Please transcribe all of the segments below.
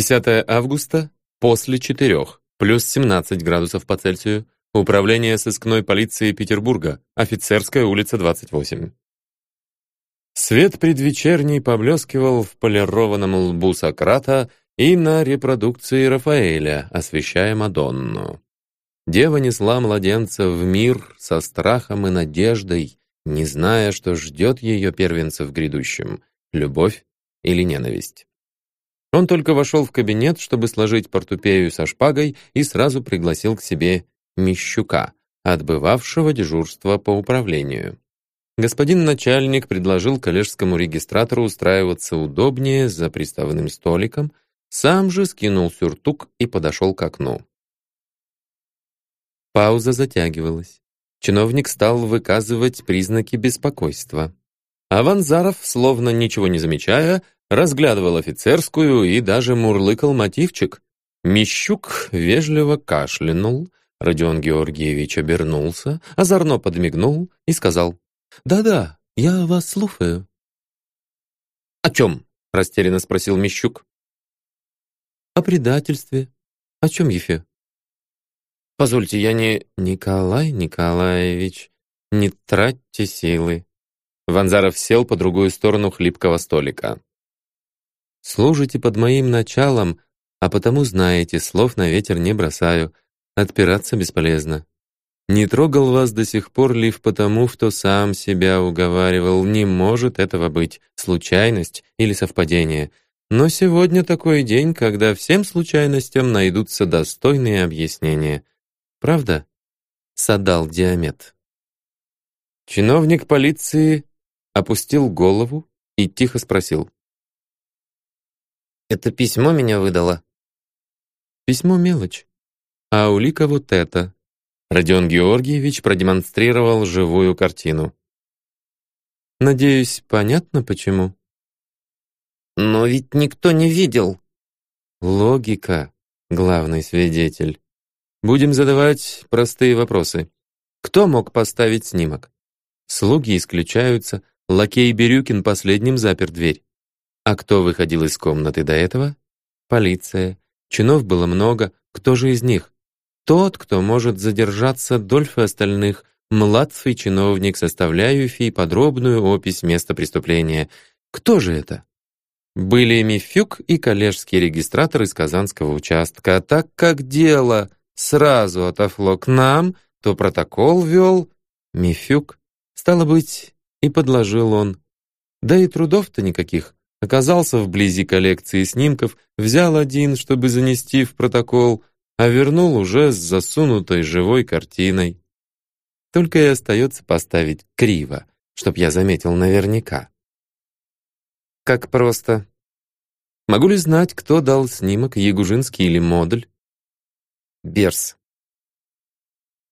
10 августа, после четырех, плюс 17 градусов по Цельсию, Управление сыскной полиции Петербурга, Офицерская улица, 28. Свет предвечерний поблескивал в полированном лбу Сократа и на репродукции Рафаэля, освещая Мадонну. Дева несла младенца в мир со страхом и надеждой, не зная, что ждет ее первенца в грядущем — любовь или ненависть. Он только вошел в кабинет, чтобы сложить портупею со шпагой, и сразу пригласил к себе Мещука, отбывавшего дежурство по управлению. Господин начальник предложил коллежскому регистратору устраиваться удобнее за приставным столиком, сам же скинул сюртук и подошел к окну. Пауза затягивалась. Чиновник стал выказывать признаки беспокойства. А Ванзаров, словно ничего не замечая, разглядывал офицерскую и даже мурлыкал мотивчик. Мещук вежливо кашлянул, Родион Георгиевич обернулся, озорно подмигнул и сказал, «Да-да, я вас слушаю». «О чем?» — растерянно спросил Мещук. «О предательстве. О чем, Ефе?» «Позвольте, я не...» «Николай Николаевич, не тратьте силы». Ванзаров сел по другую сторону хлипкого столика. «Служите под моим началом, а потому знаете, слов на ветер не бросаю. Отпираться бесполезно. Не трогал вас до сих пор лишь потому, что сам себя уговаривал, не может этого быть, случайность или совпадение. Но сегодня такой день, когда всем случайностям найдутся достойные объяснения. Правда? Садал Диамет. Чиновник полиции опустил голову и тихо спросил. «Это письмо меня выдало?» «Письмо мелочь. А улика вот эта. Родион Георгиевич продемонстрировал живую картину. Надеюсь, понятно почему? Но ведь никто не видел. Логика, главный свидетель. Будем задавать простые вопросы. Кто мог поставить снимок? Слуги исключаются, лакей Бирюкин последним запер дверь. А кто выходил из комнаты до этого? Полиция. Чинов было много, кто же из них? Тот, кто может задержаться дольше остальных, младший чиновник, составляющий подробную опись места преступления. Кто же это? Были Мифюк и коллежский регистратор из Казанского участка. А так как дело сразу отошло к нам, то протокол вел Мифюк. Стало быть, и подложил он. Да и трудов-то никаких. Оказался вблизи коллекции снимков, взял один, чтобы занести в протокол, а вернул уже с засунутой живой картиной. Только и остается поставить криво, чтоб я заметил наверняка. Как просто. Могу ли знать, кто дал снимок, Ягужинский или модуль? Берс.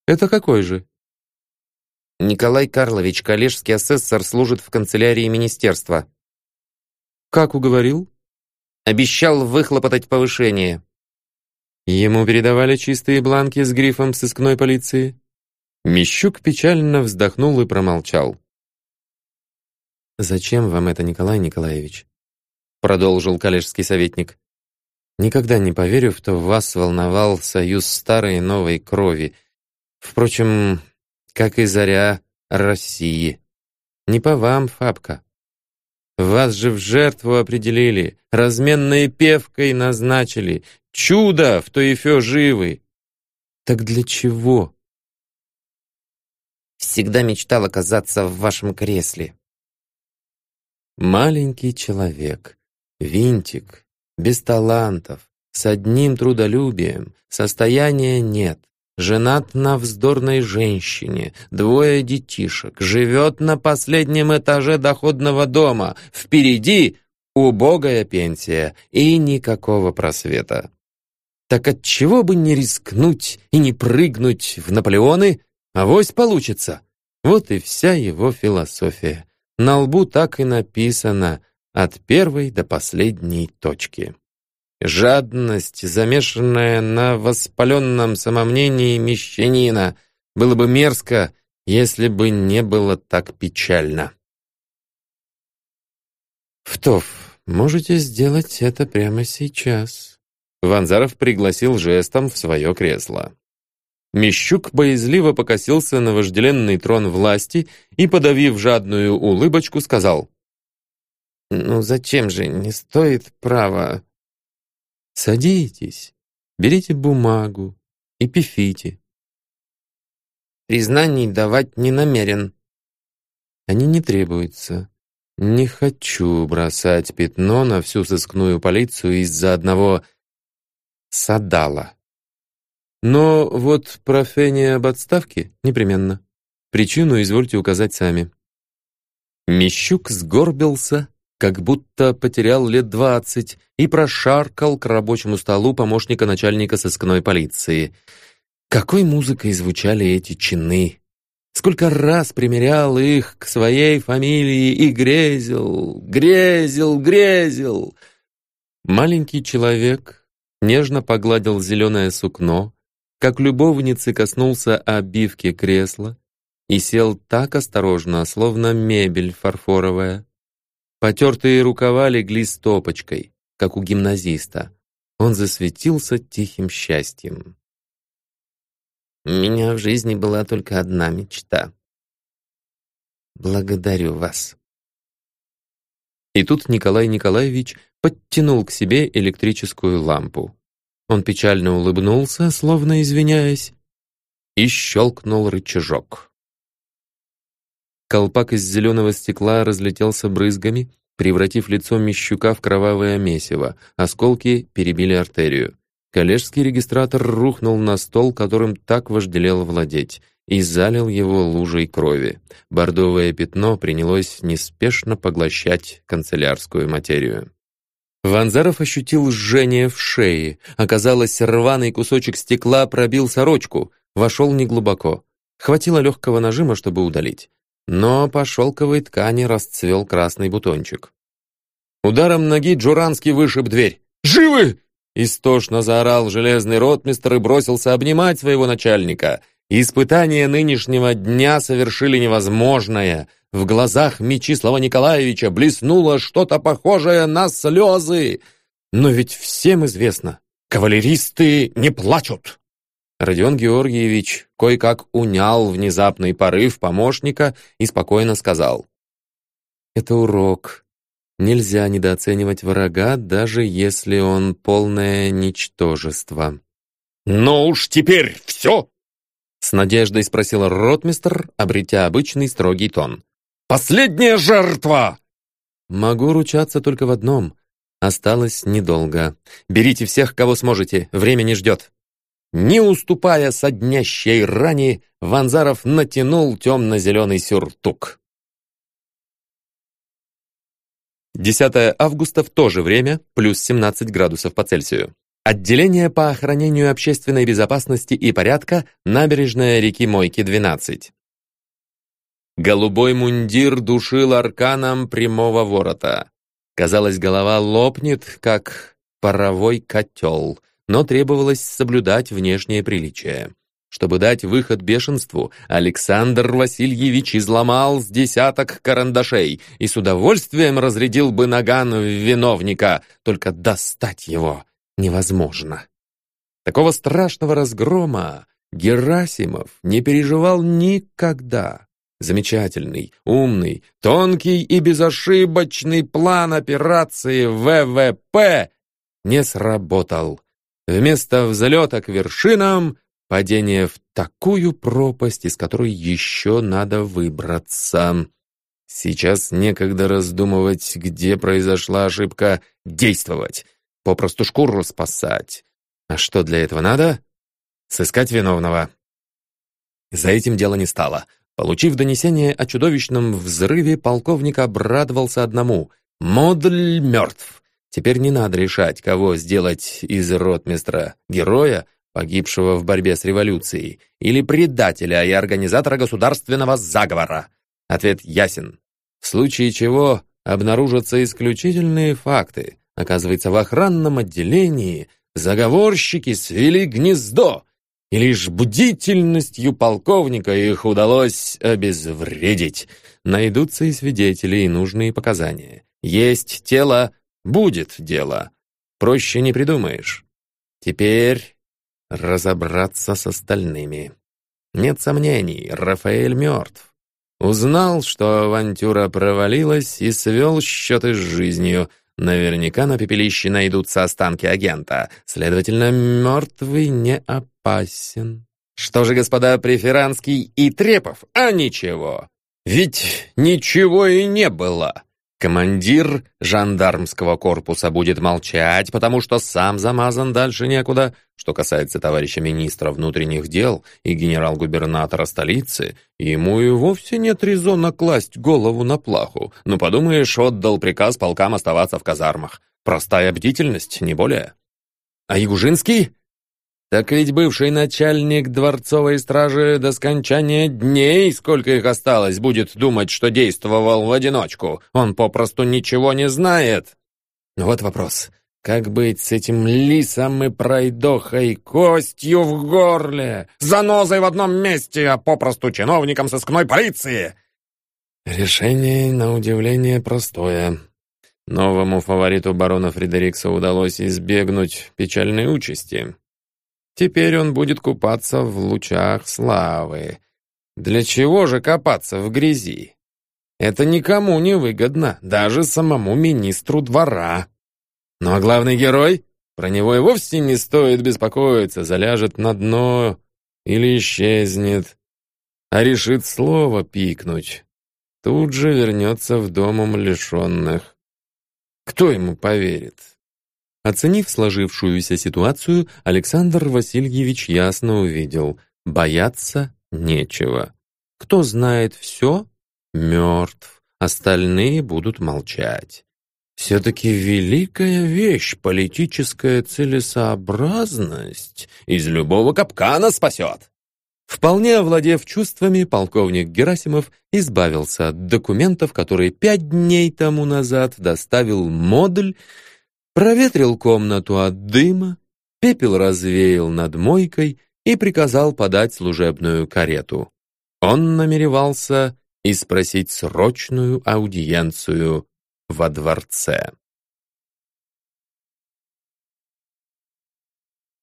Это какой же? Николай Карлович, коллежский асессор, служит в канцелярии министерства. Как уговорил? Обещал выхлопотать повышение. Ему передавали чистые бланки с грифом сыскной полиции. Мещук печально вздохнул и промолчал. «Зачем вам это, Николай Николаевич?» Продолжил коллежский советник. «Никогда не поверю, что вас волновал союз старой и новой крови. Впрочем, как и заря России. Не по вам, Фабка. Вас же в жертву определили, разменной певкой назначили, Чудо, в то фё живы. Так для чего? Всегда мечтал оказаться в вашем кресле. Маленький человек, винтик, без талантов, с одним трудолюбием, состояния нет, женат на вздорной женщине, двое детишек, живет на последнем этаже доходного дома, впереди убогая пенсия и никакого просвета. Так отчего бы не рискнуть и не прыгнуть в Наполеоны? Авось получится. Вот и вся его философия. На лбу так и написано «от первой до последней точки». Жадность, замешанная на воспаленном самомнении мещанина, было бы мерзко, если бы не было так печально. «Втов, Можете сделать это прямо сейчас. Ванзаров пригласил жестом в свое кресло. Мещук боязливо покосился на вожделенный трон власти и, подавив жадную улыбочку, сказал. «Ну зачем же, не стоит права...» «Садитесь, берите бумагу и пифите». «Признаний давать не намерен». «Они не требуются. Не хочу бросать пятно на всю сыскную полицию из-за одного садала». Но вот профение об отставке непременно. Причину извольте указать сами. Мещук сгорбился, как будто потерял лет двадцать, и прошаркал к рабочему столу помощника начальника сыскной полиции. Какой музыкой звучали эти чины! Сколько раз примерял их к своей фамилии и грезил, грезил, грезил! Маленький человек нежно погладил зеленое сукно, как любовницы коснулся обивки кресла и сел так осторожно, словно мебель фарфоровая. Потертые рукава легли стопочкой, как у гимназиста. Он засветился тихим счастьем. «У меня в жизни была только одна мечта. Благодарю вас». И тут Николай Николаевич подтянул к себе электрическую лампу. Он печально улыбнулся, словно извиняясь, и щелкнул рычажок. Колпак из зеленого стекла разлетелся брызгами, превратив лицо Мещука в кровавое месиво. Осколки перебили артерию. Коллежский регистратор рухнул на стол, которым так вожделел владеть, и залил его лужей крови. Бордовое пятно принялось неспешно поглощать канцелярскую материю. Ванзаров ощутил жжение в шее. Оказалось, рваный кусочек стекла пробил сорочку, вошел неглубоко. Хватило легкого нажима, чтобы удалить. Но по шелковой ткани расцвел красный бутончик. Ударом ноги Джуранский вышиб дверь. «Живы!» Истошно заорал железный ротмистр и бросился обнимать своего начальника. Испытания нынешнего дня совершили невозможное. В глазах Мечислава Николаевича блеснуло что-то похожее на слезы. Но ведь всем известно, кавалеристы не плачут. Родион Георгиевич кое-как унял внезапный порыв помощника и спокойно сказал. «Это урок. Нельзя недооценивать врага, даже если он полное ничтожество». «Ну уж теперь все!» С надеждой спросил ротмистр, обретя обычный строгий тон. Последняя жертва!» «Могу ручаться только в одном. Осталось недолго. Берите всех, кого сможете, время не ждет». Не уступая соднящей ране, Ванзаров натянул темно-зеленый сюртук. 10 августа в то же время, плюс 17 градусов по Цельсию. Отделение по охранению общественной безопасности и порядка, набережная реки Мойки, 12. Голубой мундир душил арканом прямого ворота. Казалось, голова лопнет, как паровой котел, но требовалось соблюдать внешнее приличие. Чтобы дать выход бешенству, Александр Васильевич изломал с десяток карандашей и с удовольствием разрядил бы наган в виновника, только достать его невозможно. Такого страшного разгрома Герасимов не переживал никогда. Замечательный, умный, тонкий и безошибочный план операции ВВП не сработал. Вместо взлета к вершинам — падение в такую пропасть, из которой еще надо выбраться. Сейчас некогда раздумывать, где произошла ошибка, действовать, попросту шкуру спасать. А что для этого надо? Сыскать виновного. За этим дело не стало — Получив донесение о чудовищном взрыве, полковник обрадовался одному. Модль мертв. Теперь не надо решать, кого сделать из ротмистра героя, погибшего в борьбе с революцией, или предателя и организатора государственного заговора. Ответ ясен. В случае чего обнаружатся исключительные факты. Оказывается, в охранном отделении заговорщики свели гнездо, и лишь бдительностью полковника их удалось обезвредить. Найдутся и свидетели, и нужные показания. Есть тело, будет дело. Проще не придумаешь. Теперь разобраться с остальными. Нет сомнений, Рафаэль мертв. Узнал, что авантюра провалилась и свел счеты с жизнью. Наверняка на пепелище найдутся останки агента. Следовательно, мертвый не опасен. Что же, господа Преферанский и Трепов? А ничего. Ведь ничего и не было. Командир жандармского корпуса будет молчать, потому что сам замазан дальше некуда. Что касается товарища министра внутренних дел и генерал-губернатора столицы, ему и вовсе нет резона класть голову на плаху. Ну, подумаешь, отдал приказ полкам оставаться в казармах. Простая бдительность, не более. А Ягужинский? Так ведь бывший начальник дворцовой стражи до скончания дней, сколько их осталось, будет думать, что действовал в одиночку. Он попросту ничего не знает. Вот вопрос. Как быть с этим лисом и пройдохой, костью в горле, занозой в одном месте, а попросту чиновником сыскной полиции? Решение, на удивление, простое. Новому фавориту барона Фредерикса удалось избегнуть печальной участи. Теперь он будет купаться в лучах славы. Для чего же копаться в грязи? Это никому не выгодно, даже самому министру двора. Ну а главный герой? Про него и вовсе не стоит беспокоиться, заляжет на дно или исчезнет. А решит слово пикнуть. Тут же вернется в дом умалишенных. Кто ему поверит? Оценив сложившуюся ситуацию, Александр Васильевич ясно увидел – бояться нечего. Кто знает все – мертв, остальные будут молчать. Все-таки великая вещь политическая целесообразность из любого капкана спасет. Вполне овладев чувствами, полковник Герасимов избавился от документов, которые пять дней тому назад доставил модуль проветрил комнату от дыма, пепел развеял над мойкой и приказал подать служебную карету. Он намеревался испросить срочную аудиенцию во дворце.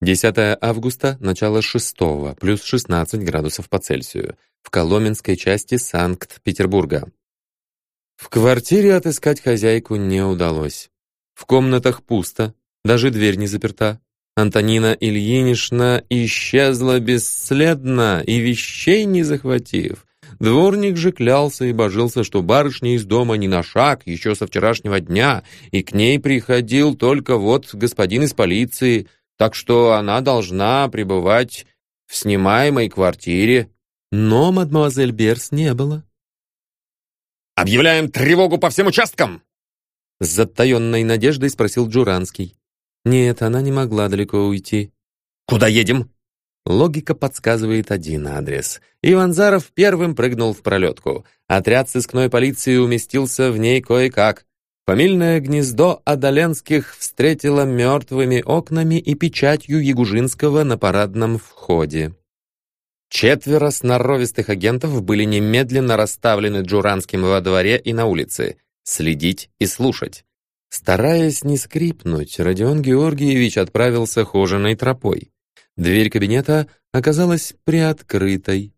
10 августа, начало 6, плюс 16 градусов по Цельсию, в Коломенской части Санкт-Петербурга. В квартире отыскать хозяйку не удалось. В комнатах пусто, даже дверь не заперта. Антонина Ильинична исчезла бесследно и вещей не захватив. Дворник же клялся и божился, что барышня из дома не на шаг еще со вчерашнего дня, и к ней приходил только вот господин из полиции, так что она должна пребывать в снимаемой квартире. Но мадемуазель Берс не было. «Объявляем тревогу по всем участкам!» С затаенной надеждой спросил Джуранский. Нет, она не могла далеко уйти. «Куда едем?» Логика подсказывает один адрес. Иванзаров первым прыгнул в пролетку. Отряд сыскной полиции уместился в ней кое-как. Фамильное гнездо Адаленских встретило мертвыми окнами и печатью Ягужинского на парадном входе. Четверо сноровистых агентов были немедленно расставлены Джуранским во дворе и на улице следить и слушать. Стараясь не скрипнуть, Родион Георгиевич отправился хоженой тропой. Дверь кабинета оказалась приоткрытой.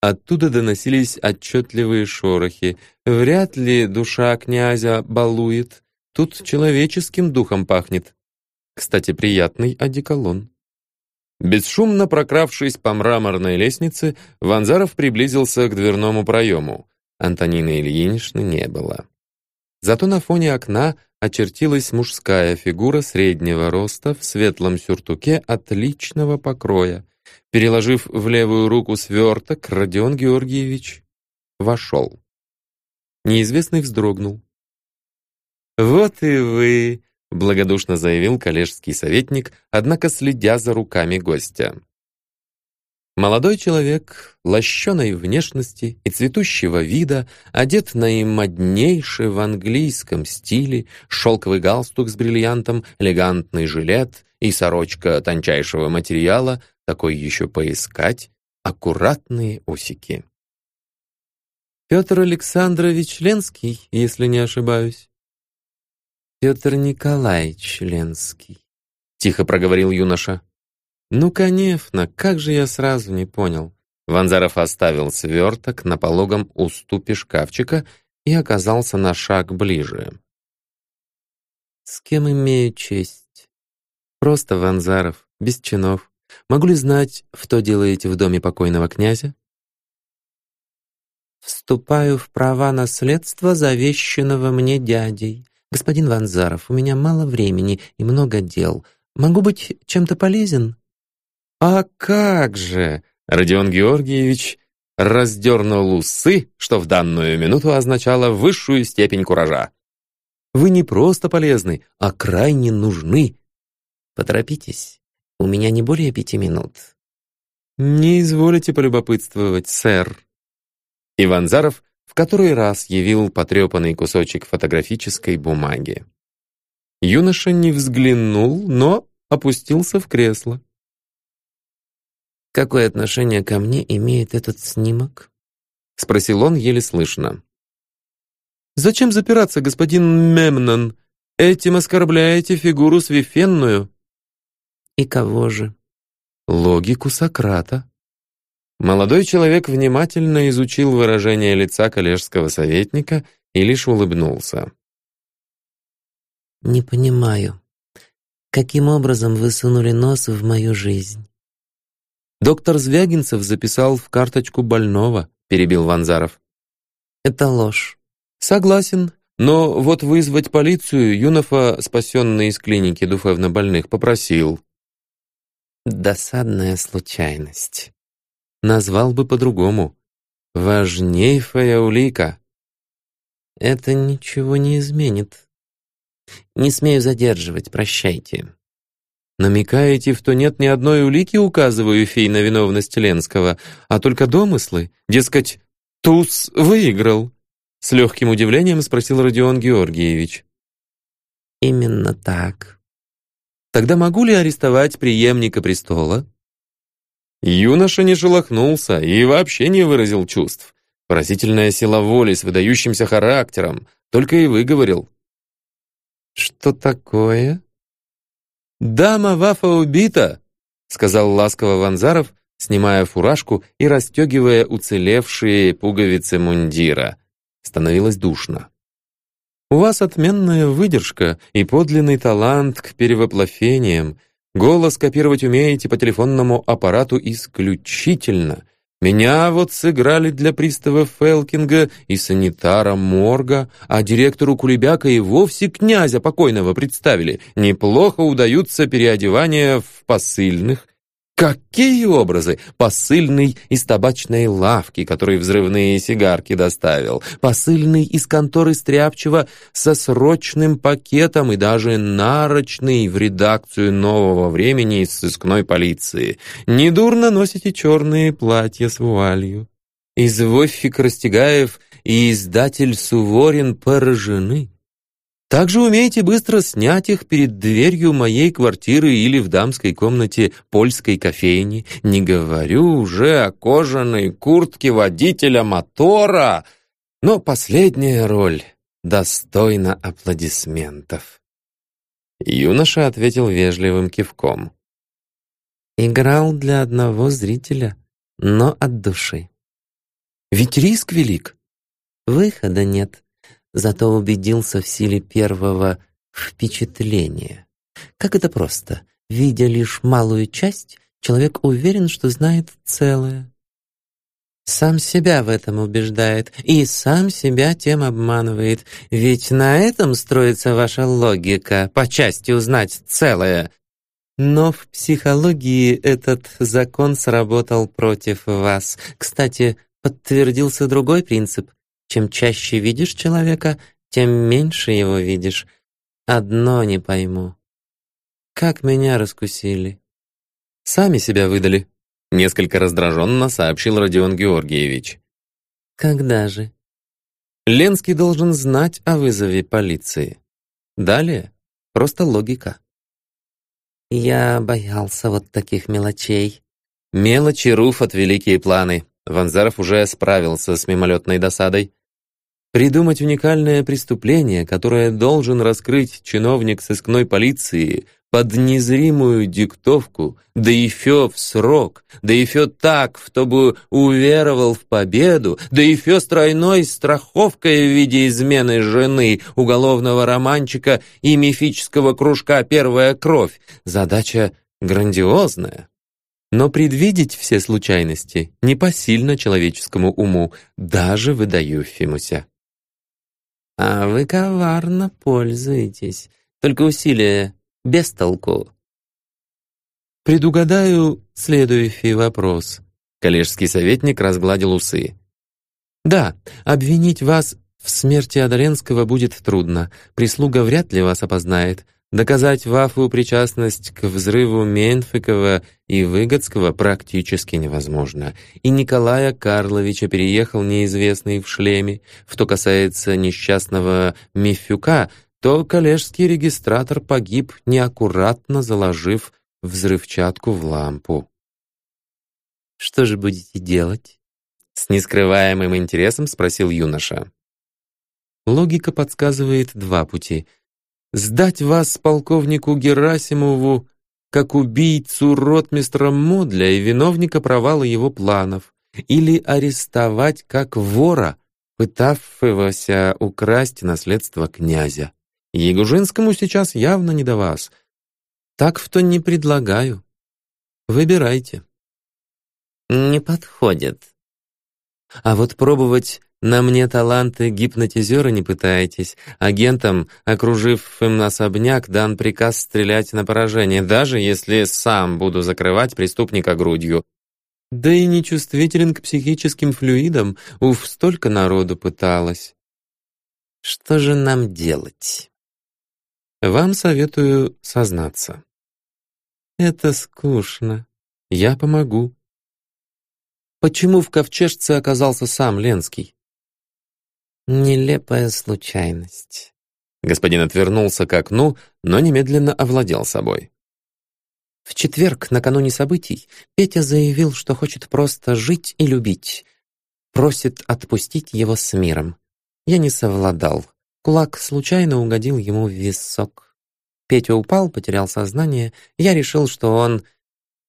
Оттуда доносились отчетливые шорохи. Вряд ли душа князя балует. Тут человеческим духом пахнет. Кстати, приятный одеколон. Бесшумно прокравшись по мраморной лестнице, Ванзаров приблизился к дверному проему. Антонины Ильиничны не было. Зато на фоне окна очертилась мужская фигура среднего роста в светлом сюртуке отличного покроя. Переложив в левую руку сверток, Родион Георгиевич вошел. Неизвестный вздрогнул. «Вот и вы!» — благодушно заявил коллежский советник, однако следя за руками гостя. Молодой человек, лощеной внешности и цветущего вида, одет наимоднейший в английском стиле, шелковый галстук с бриллиантом, элегантный жилет и сорочка тончайшего материала, такой еще поискать, аккуратные усики. Петр Александрович Ленский, если не ошибаюсь. Петр Николаевич Ленский», — тихо проговорил юноша. «Ну, конечно, как же я сразу не понял». Ванзаров оставил сверток на пологом уступе шкафчика и оказался на шаг ближе. «С кем имею честь?» «Просто Ванзаров, без чинов. Могу ли знать, что делаете в доме покойного князя?» «Вступаю в права наследства, завещанного мне дядей. Господин Ванзаров, у меня мало времени и много дел. Могу быть чем-то полезен?» «А как же!» Родион Георгиевич раздернул усы, что в данную минуту означало высшую степень куража. «Вы не просто полезны, а крайне нужны. Поторопитесь, у меня не более пяти минут». «Не изволите полюбопытствовать, сэр». Иван Заров в который раз явил потрепанный кусочек фотографической бумаги. Юноша не взглянул, но опустился в кресло. «Какое отношение ко мне имеет этот снимок?» — спросил он еле слышно. «Зачем запираться, господин Мемнон? Этим оскорбляете фигуру священную». «И кого же?» «Логику Сократа». Молодой человек внимательно изучил выражение лица коллежского советника и лишь улыбнулся. «Не понимаю, каким образом вы сунули нос в мою жизнь?» Доктор Звягинцев записал в карточку больного, перебил Ванзаров. Это ложь. Согласен, но вот вызвать полицию Юнова, спасенный из клиники душевнобольных, попросил. Досадная случайность. Назвал бы по-другому. Важнейшая улика. Это ничего не изменит. Не смею задерживать, прощайте. Намекаете, что нет ни одной улики, указывающей на виновность Ленского, а только домыслы? Дескать, туз выиграл?» С легким удивлением спросил Родион Георгиевич. «Именно так. Тогда могу ли арестовать преемника престола?» Юноша не шелохнулся и вообще не выразил чувств. Поразительная сила воли с выдающимся характером, только и выговорил. «Что такое?» «Дама Вафа убита!» — сказал ласково Ванзаров, снимая фуражку и расстегивая уцелевшие пуговицы мундира. Становилось душно. «У вас отменная выдержка и подлинный талант к перевоплощениям. Голос копировать умеете по телефонному аппарату исключительно. Меня вот сыграли для пристава Фелкинга и санитара Морга, а директору Кулебяка и вовсе князя покойного представили. Неплохо удаются переодевания в посыльных, Какие образы! Посыльный из табачной лавки, который взрывные сигарки доставил. Посыльный из конторы Стряпчева со срочным пакетом и даже нарочный в редакцию нового времени из сыскной полиции. Недурно носите черные платья с вуалью. Извозчик Растегаев и издатель Суворин поражены. Также умеете быстро снять их перед дверью моей квартиры или в дамской комнате польской кофейни. Не говорю уже о кожаной куртке водителя мотора, но последняя роль достойна аплодисментов. Юноша ответил вежливым кивком. Играл для одного зрителя, но от души. Ведь риск велик. Выхода нет зато убедился в силе первого впечатления. Как это просто. Видя лишь малую часть, человек уверен, что знает целое. Сам себя в этом убеждает и сам себя тем обманывает. Ведь на этом строится ваша логика, по части узнать целое. Но в психологии этот закон сработал против вас. Кстати, подтвердился другой принцип. Чем чаще видишь человека, тем меньше его видишь. Одно не пойму. Как меня раскусили? Сами себя выдали. Несколько раздраженно сообщил Родион Георгиевич. Когда же? Ленский должен знать о вызове полиции. Далее просто логика. Я боялся вот таких мелочей. Мелочи Руф от великие планы. Ванзаров уже справился с мимолетной досадой. Придумать уникальное преступление, которое должен раскрыть чиновник сыскной полиции под незримую диктовку, да еще в срок, да еще так, чтобы уверовал в победу, да еще с тройной страховкой в виде измены жены, уголовного романчика и мифического кружка «Первая кровь». Задача грандиозная. Но предвидеть все случайности непосильно человеческому уму, даже выдающемуся. А вы коварно пользуетесь. Только усилия без толку. Предугадаю следующий вопрос. Коллежский советник разгладил усы. Да, обвинить вас в смерти Одаренского будет трудно. Прислуга вряд ли вас опознает. Доказать Вафу причастность к взрыву Менфикова и Выгодского практически невозможно. И Николая Карловича переехал неизвестный в шлеме. Что касается несчастного Мифюка, то коллежский регистратор погиб, неаккуратно заложив взрывчатку в лампу. «Что же будете делать?» С нескрываемым интересом спросил юноша. Логика подсказывает два пути — сдать вас полковнику Герасимову как убийцу ротмистра Модля и виновника провала его планов, или арестовать как вора, пытавшегося украсть наследство князя. Ягужинскому сейчас явно не до вас. Так в то не предлагаю. Выбирайте. Не подходит. А вот пробовать на мне таланты гипнотизера не пытаетесь. Агентам, окружив им особняк, дан приказ стрелять на поражение, даже если сам буду закрывать преступника грудью. Да и не чувствителен к психическим флюидам, уф, столько народу пыталось. Что же нам делать? Вам советую сознаться. Это скучно. Я помогу. Почему в ковчежце оказался сам Ленский? Нелепая случайность. Господин отвернулся к окну, но немедленно овладел собой. В четверг, накануне событий, Петя заявил, что хочет просто жить и любить. Просит отпустить его с миром. Я не совладал. Кулак случайно угодил ему в висок. Петя упал, потерял сознание. Я решил, что он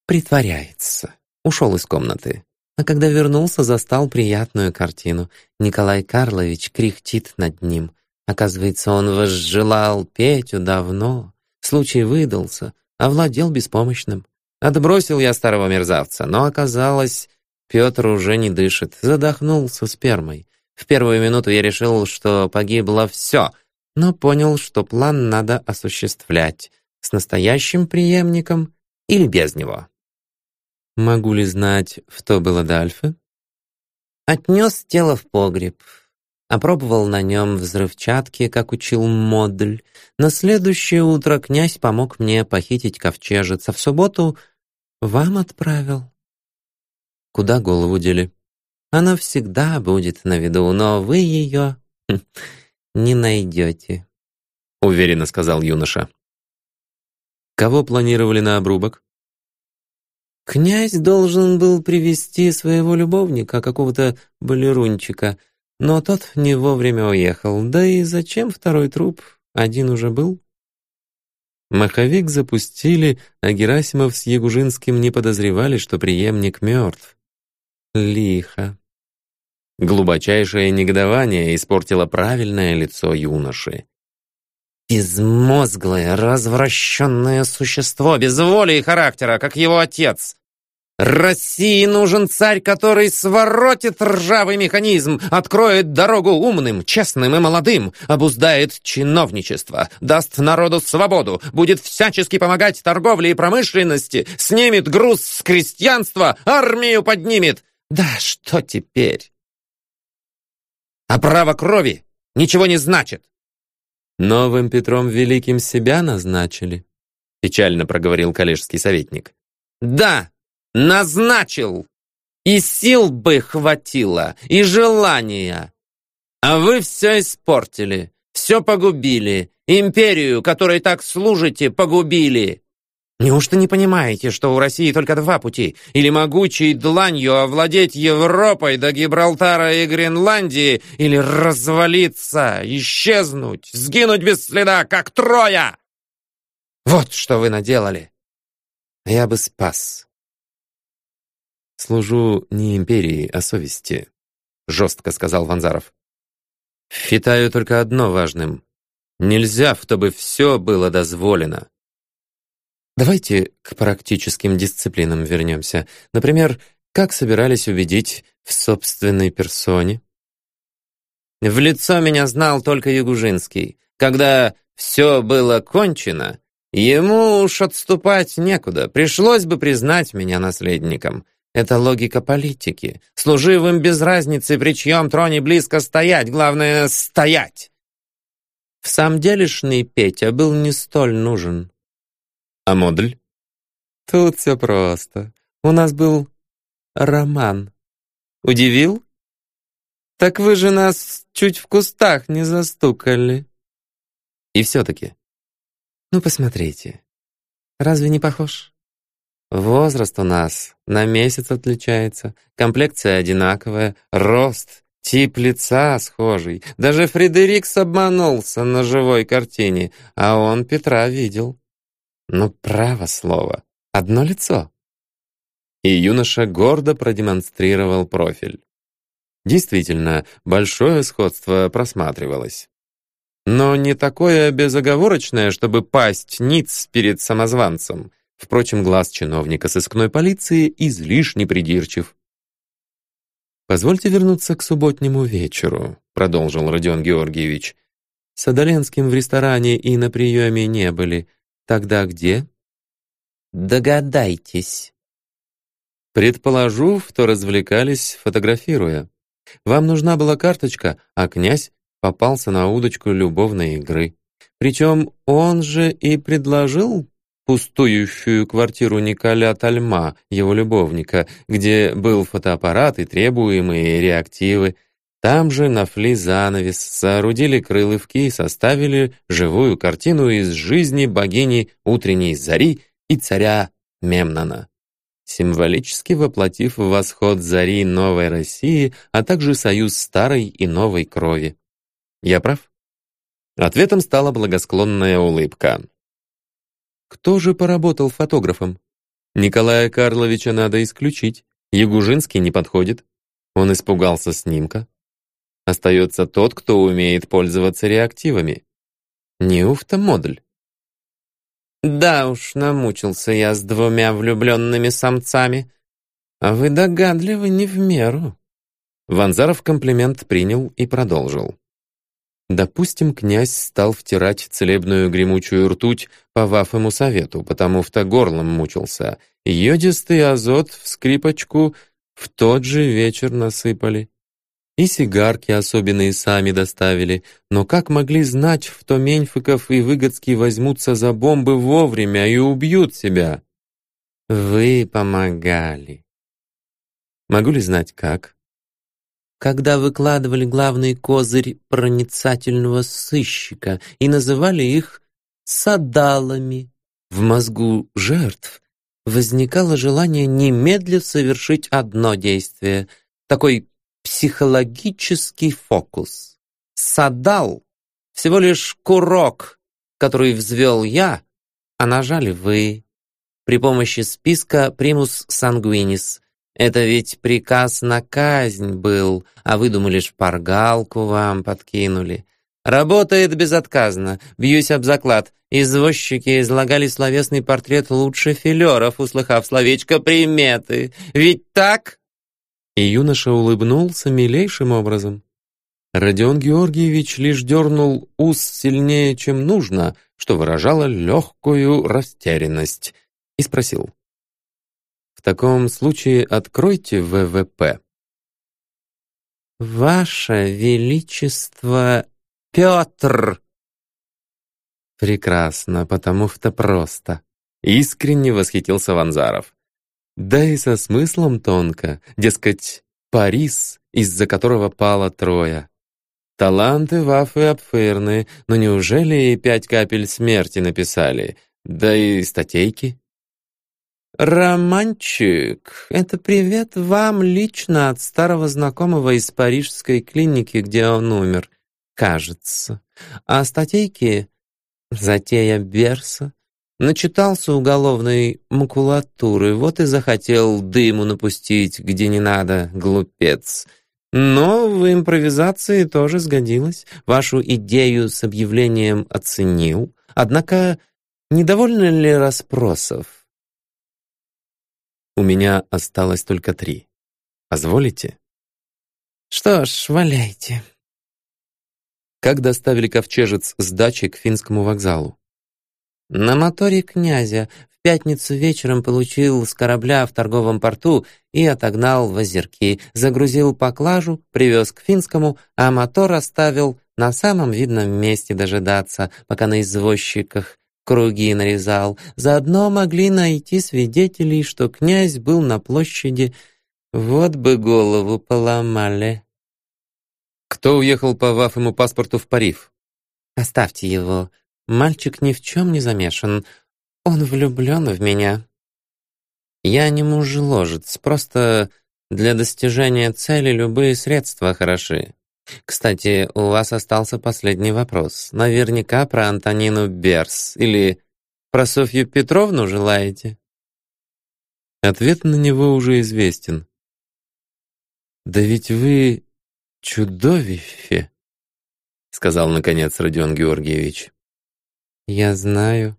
притворяется. Ушел из комнаты. А когда вернулся, застал приятную картину. Николай Карлович кряхтит над ним. Оказывается, он возжелал Петю давно. Случай выдался, овладел беспомощным. Отбросил я старого мерзавца, но оказалось, Петр уже не дышит, задохнулся спермой. В первую минуту я решил, что погибло все, но понял, что план надо осуществлять с настоящим преемником или без него. Могу ли знать, что было до Альфы? Отнес тело в погреб. Опробовал на нем взрывчатки, как учил Модль. На следующее утро князь помог мне похитить ковчежец, а в субботу вам отправил. Куда голову дели? Она всегда будет на виду, но вы ее хм, не найдете, уверенно сказал юноша. Кого планировали на обрубок? Князь должен был привести своего любовника, какого-то балерунчика, но тот не вовремя уехал. Да и зачем второй труп? Один уже был. Маховик запустили, а Герасимов с Ягужинским не подозревали, что преемник мертв. Лихо. Глубочайшее негодование испортило правильное лицо юноши. Безмозглое, развращенное существо, без воли и характера, как его отец. России нужен царь, который своротит ржавый механизм, откроет дорогу умным, честным и молодым, обуздает чиновничество, даст народу свободу, будет всячески помогать торговле и промышленности, снимет груз с крестьянства, армию поднимет. Да что теперь? А право крови ничего не значит. Новым Петром Великим себя назначили, печально проговорил коллежский советник. Да, назначил. И сил бы хватило, и желания. А вы все испортили, все погубили. Империю, которой так служите, погубили. Неужто не понимаете, что у России только два пути? Или могучей дланью овладеть Европой до Гибралтара и Гренландии, или развалиться, исчезнуть, сгинуть без следа, как Троя? Вот что вы наделали. Я бы спас. Служу не империи, а совести, жестко сказал Ванзаров. Считаю только одно важным. Нельзя, чтобы все было дозволено. Давайте к практическим дисциплинам вернемся. Например, как собирались убедить в собственной персоне? В лицо меня знал только Ягужинский. Когда все было кончено, ему уж отступать некуда. Пришлось бы признать меня наследником. Это логика политики. Служивым без разницы, при чьем троне близко стоять. Главное — стоять. В самом делешный Петя был не столь нужен. А модуль? Тут все просто. У нас был роман. Удивил? Так вы же нас чуть в кустах не застукали. И все-таки. Ну, посмотрите. Разве не похож? Возраст у нас на месяц отличается, комплекция одинаковая, рост, тип лица схожий. Даже Фредерикс обманулся на живой картине, а он Петра видел. Ну, право слово, одно лицо. И юноша гордо продемонстрировал профиль. Действительно, большое сходство просматривалось. Но не такое безоговорочное, чтобы пасть ниц перед самозванцем. Впрочем, глаз чиновника сыскной полиции излишне придирчив. «Позвольте вернуться к субботнему вечеру», — продолжил Родион Георгиевич. «С Адаленским в ресторане и на приеме не были. Тогда где? Догадайтесь. Предположу, что развлекались, фотографируя. Вам нужна была карточка, а князь попался на удочку любовной игры. Причем он же и предложил пустующую квартиру Николя Тальма, его любовника, где был фотоаппарат и требуемые реактивы, там же на фли занавес, соорудили крылывки и составили живую картину из жизни богини утренней зари и царя Мемнона, символически воплотив восход зари новой России, а также союз старой и новой крови. Я прав? Ответом стала благосклонная улыбка. Кто же поработал фотографом? Николая Карловича надо исключить. Ягужинский не подходит. Он испугался снимка. Остается тот, кто умеет пользоваться реактивами. Неужто модуль? Да уж, намучился я с двумя влюбленными самцами. А вы догадливы не в меру. Ванзаров комплимент принял и продолжил. Допустим, князь стал втирать целебную гремучую ртуть по вафому совету, потому что горлом мучился. Йодистый азот в скрипочку в тот же вечер насыпали. И сигарки особенные сами доставили. Но как могли знать, что Меньфиков и Выгодский возьмутся за бомбы вовремя и убьют себя? Вы помогали. Могу ли знать, как? Когда выкладывали главный козырь проницательного сыщика и называли их садалами, в мозгу жертв возникало желание немедленно совершить одно действие, такой психологический фокус. Садал — всего лишь курок, который взвел я, а нажали вы. При помощи списка primus sanguinis. Это ведь приказ на казнь был, а вы думали, шпаргалку вам подкинули. Работает безотказно, бьюсь об заклад. Извозчики излагали словесный портрет лучше филеров, услыхав словечко приметы. Ведь так? И юноша улыбнулся милейшим образом. Родион Георгиевич лишь дернул ус сильнее, чем нужно, что выражало легкую растерянность, и спросил. «В таком случае откройте ВВП». «Ваше Величество Петр!» «Прекрасно, потому что просто», — искренне восхитился Ванзаров. Да и со смыслом тонко, дескать, Парис, из-за которого пала Троя. Таланты Вафы обфырны, но неужели и пять капель смерти написали? Да и статейки. «Романчик, это привет вам лично от старого знакомого из парижской клиники, где он умер, кажется. А статейки — затея Берса. Начитался уголовной макулатуры, вот и захотел дыму напустить, где не надо, глупец. Но в импровизации тоже сгодилось. Вашу идею с объявлением оценил. Однако, недовольны ли расспросов? У меня осталось только три. Позволите? Что ж, валяйте. Как доставили ковчежец с дачи к финскому вокзалу? На моторе князя в пятницу вечером получил с корабля в торговом порту и отогнал в озерки, загрузил поклажу, привез к финскому, а мотор оставил на самом видном месте дожидаться, пока на извозчиках круги нарезал. Заодно могли найти свидетелей, что князь был на площади. Вот бы голову поломали. Кто уехал по вафому паспорту в Париж? Оставьте его. Мальчик ни в чем не замешан. Он влюблен в меня. Я не мужеложец, просто для достижения цели любые средства хороши. Кстати, у вас остался последний вопрос. Наверняка про Антонину Берс или про Софью Петровну желаете? Ответ на него уже известен. «Да ведь вы чудовище», — сказал, наконец, Родион Георгиевич. «Я знаю.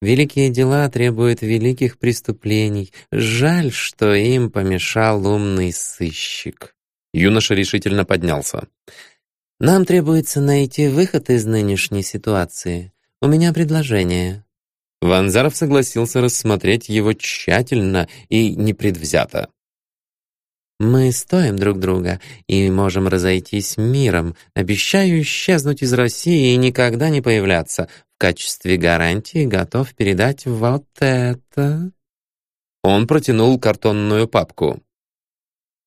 Великие дела требуют великих преступлений. Жаль, что им помешал умный сыщик». Юноша решительно поднялся. «Нам требуется найти выход из нынешней ситуации. У меня предложение». Ванзаров согласился рассмотреть его тщательно и непредвзято. Мы стоим друг друга и можем разойтись миром. Обещаю исчезнуть из России и никогда не появляться. В качестве гарантии готов передать вот это». Он протянул картонную папку.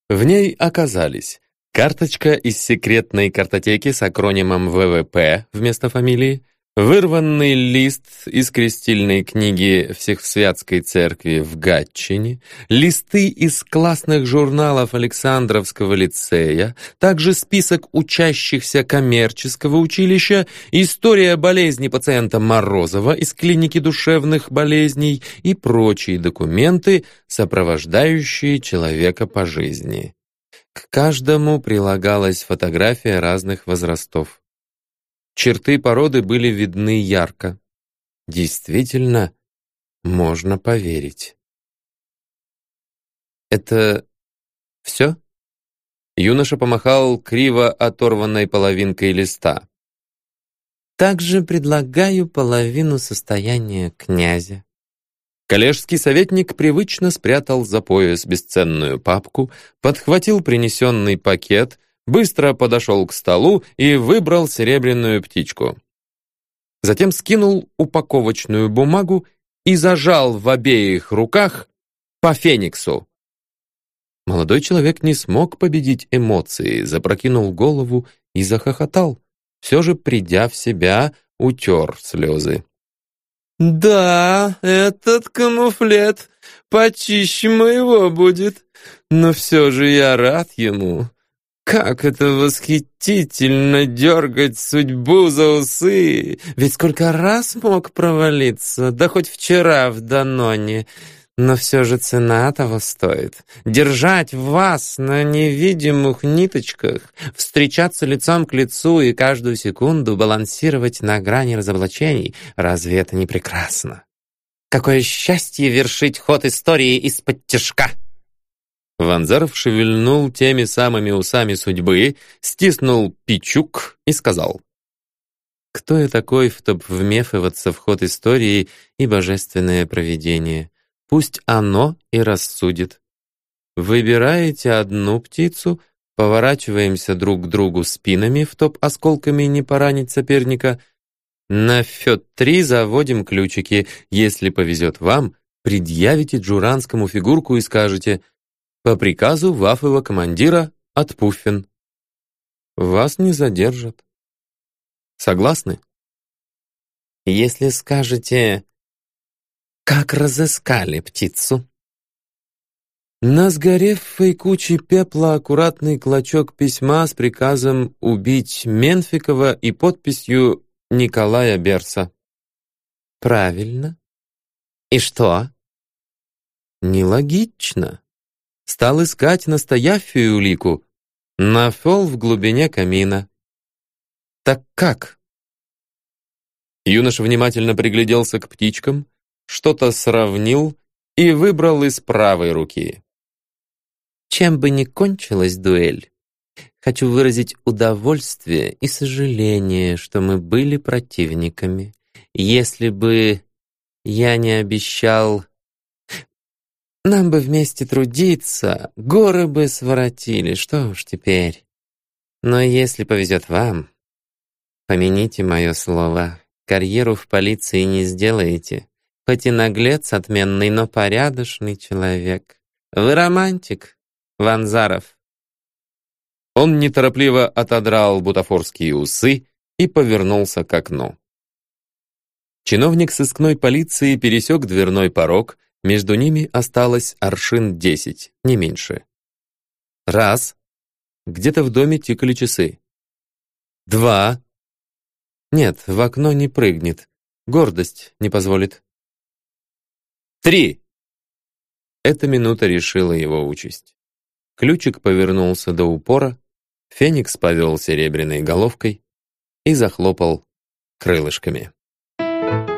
В ней оказались карточка из секретной картотеки с акронимом ВВП вместо фамилии, Вырванный лист из крестильной книги Всехсвятской церкви в Гатчине, листы из классных журналов Александровского лицея, также список учащихся коммерческого училища, история болезни пациента Морозова из клиники душевных болезней и прочие документы, сопровождающие человека по жизни. К каждому прилагалась фотография разных возрастов. Черты породы были видны ярко. Действительно, можно поверить. «Это все?» Юноша помахал криво оторванной половинкой листа. «Также предлагаю половину состояния князя». Коллежский советник привычно спрятал за пояс бесценную папку, подхватил принесенный пакет быстро подошел к столу и выбрал серебряную птичку. Затем скинул упаковочную бумагу и зажал в обеих руках по фениксу. Молодой человек не смог победить эмоции, запрокинул голову и захохотал. Все же, придя в себя, утер слезы. «Да, этот камуфлет почище моего будет, но все же я рад ему. Как это восхитительно дергать судьбу за усы! Ведь сколько раз мог провалиться, да хоть вчера в Даноне. Но все же цена того стоит. Держать вас на невидимых ниточках, встречаться лицом к лицу и каждую секунду балансировать на грани разоблачений. Разве это не прекрасно? Какое счастье вершить ход истории из-под тяжка! Ванзаров шевельнул теми самыми усами судьбы, стиснул пичук и сказал. «Кто я такой, чтоб вмешиваться в ход истории и божественное провидение? Пусть оно и рассудит. Выбираете одну птицу, поворачиваемся друг к другу спинами, в топ осколками не поранить соперника. На фет три заводим ключики. Если повезет вам, предъявите джуранскому фигурку и скажете — по приказу вафового командира от Пуффин. Вас не задержат. Согласны? Если скажете Как разыскали птицу? На сгоревшей куче пепла аккуратный клочок письма с приказом убить Менфикова и подписью Николая Берса. Правильно. И что? Нелогично. Стал искать настоящую улику. Нашел в глубине камина. Так как? Юноша внимательно пригляделся к птичкам, что-то сравнил и выбрал из правой руки. Чем бы ни кончилась дуэль, хочу выразить удовольствие и сожаление, что мы были противниками. Если бы я не обещал... Нам бы вместе трудиться, горы бы своротили, что уж теперь. Но если повезет вам, помяните мое слово, карьеру в полиции не сделаете. Хоть и наглец отменный, но порядочный человек. Вы романтик, Ванзаров. Он неторопливо отодрал бутафорские усы и повернулся к окну. Чиновник сыскной полиции пересек дверной порог, между ними осталось аршин десять, не меньше. Раз. Где-то в доме тикали часы. Два. Нет, в окно не прыгнет. Гордость не позволит. Три. Эта минута решила его участь. Ключик повернулся до упора, Феникс повел серебряной головкой и захлопал крылышками. Thank you.